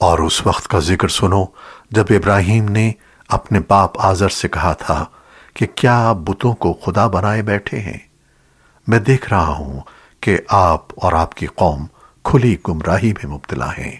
اور اس وقت کا ذکر سنو جب ابراہیم نے اپنے باپ آزر سے کہا تھا کہ کیا آپ بتوں کو خدا بنائے بیٹھے ہیں؟ میں دیکھ رہا ہوں کہ آپ اور آپ کی قوم کھلی گمراہی میں مبتلا ہیں۔